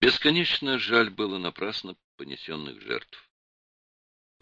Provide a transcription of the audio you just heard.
Бесконечно жаль было напрасно понесенных жертв.